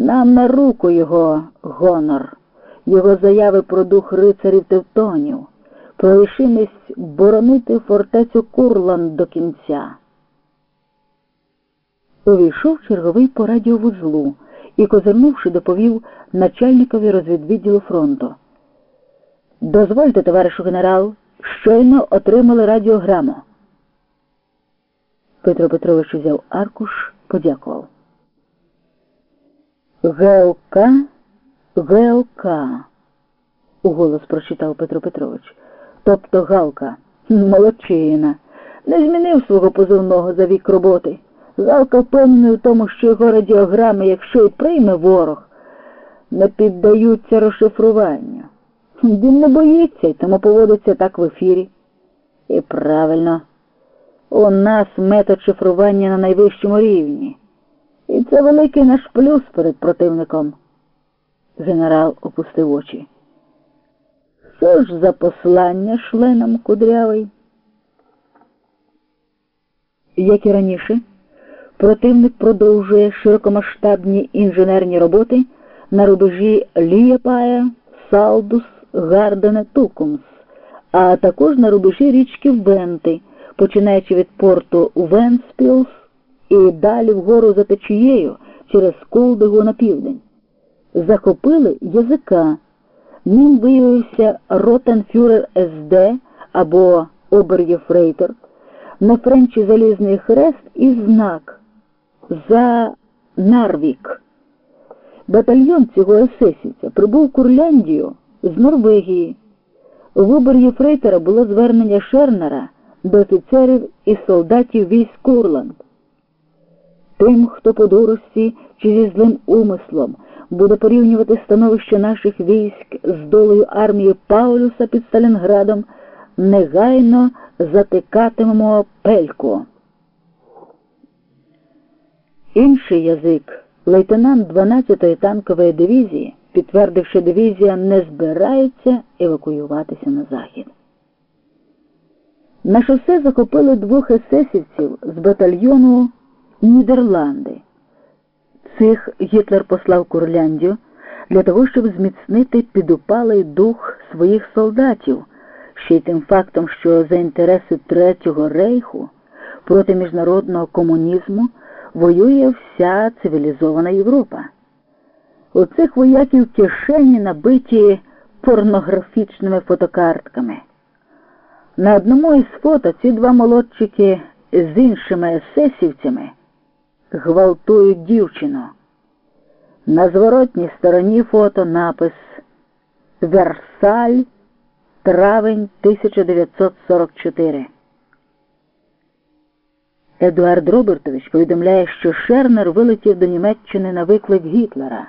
Нам на руку його гонор, його заяви про дух рицарів Тевтонів, про рішимість боронити фортецю Курланд до кінця. Увійшов черговий по радіовузлу і, козирнувши, доповів начальникові розвідвідділу фронту. Дозвольте, товаришу генерал, щойно отримали радіограму. Петро Петрович взяв аркуш, подякував. ГЛК, ГЛК, уголос прочитав Петро Петрович. Тобто Галка, молодчина, не змінив свого позивного за вік роботи. Галка впевнений у тому, що його радіограми, якщо й прийме ворог, не піддаються розшифруванню. Він не боїться і тому поводиться так в ефірі. І правильно, у нас метод шифрування на найвищому рівні. Це великий наш плюс перед противником. Генерал опустив очі. Що ж за послання шле нам кудрявий? Як і раніше, противник продовжує широкомасштабні інженерні роботи на рубежі Ліяпая, Салдус, Гардене, Тукумс, а також на рубежі річки Венти, починаючи від порту Венспілс і далі вгору за течією через Кулдигу на південь. Захопили язика. Ним виявився Ротенфюрер СД або Оберєфрейтор, на френчі залізний хрест і знак за Нарвік. Батальйон цього есесівця прибув в Курляндію з Норвегії. В Оберєфрейтора було звернення Шернера до офіцерів і солдатів військ Курланд. Тим, хто по дурості чи зі злим умислом буде порівнювати становище наших військ з долею армії Паулюса під Сталінградом, негайно затикатимемо пельку. Інший язик, лейтенант 12-ї танкової дивізії, підтвердив, що дивізія не збирається евакуюватися на захід. На шосе захопили двох есесівців з батальйону Нідерланди. Цих Гітлер послав Курляндію для того, щоб зміцнити підупалий дух своїх солдатів, ще й тим фактом, що за інтереси Третього рейху проти міжнародного комунізму воює вся цивілізована Європа. У цих вояків кишені набиті порнографічними фотокартками. На одному із фото ці два молодчики з іншими есесівцями гвалтують дівчину. На зворотній стороні фото напис Версаль, травень 1944. Едуард Робертович повідомляє, що Шернер вилетів до Німеччини на виклик Гітлера.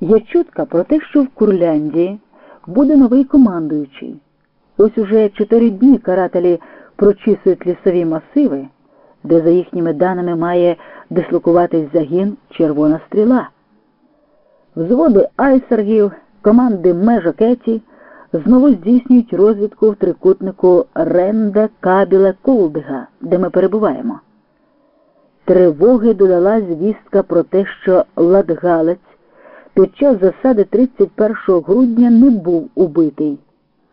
Є чутка про те, що в Курляндії буде новий командуючий. Ось уже чотири дні карателі прочісують лісові масиви, де, за їхніми даними, має дислокуватись загін Червона стріла. Взводи айсергів, команди Межокеті знову здійснюють розвідку в трикутнику Ренде Кабіле Кулдига, де ми перебуваємо. Тривоги додала звістка про те, що Ладгалець під час засади 31 грудня не був убитий,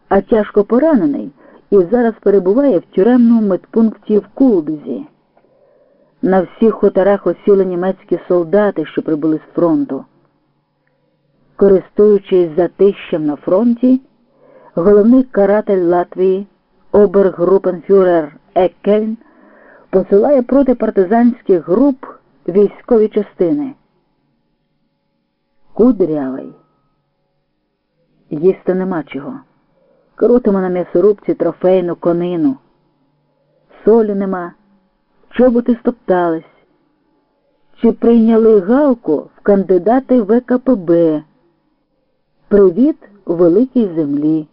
а тяжко поранений і зараз перебуває в тюремному медпункті в Кулдизі. На всіх хуторах осіли німецькі солдати, що прибули з фронту. Користуючись затищем на фронті, головний каратель Латвії обергрупенфюрер Еккельн посилає проти партизанських груп військові частини. Кудрявий. Їсти нема чого. Крутимо на м'ясорубці трофейну конину. Солі нема, чоботи стоптались. Чи прийняли галку в кандидати ВКПБ? Привіт у великій землі.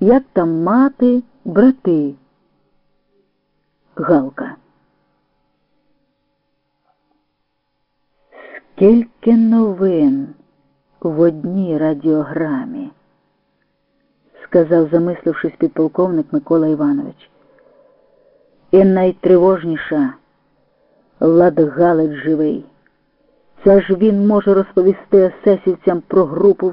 Як там мати, брати? Галка. Скільки новин в одній радіограмі, сказав, замислившись підполковник Микола Іванович. І найтривожніша Ладгалець живий. Це ж він може розповісти есесівцям про групу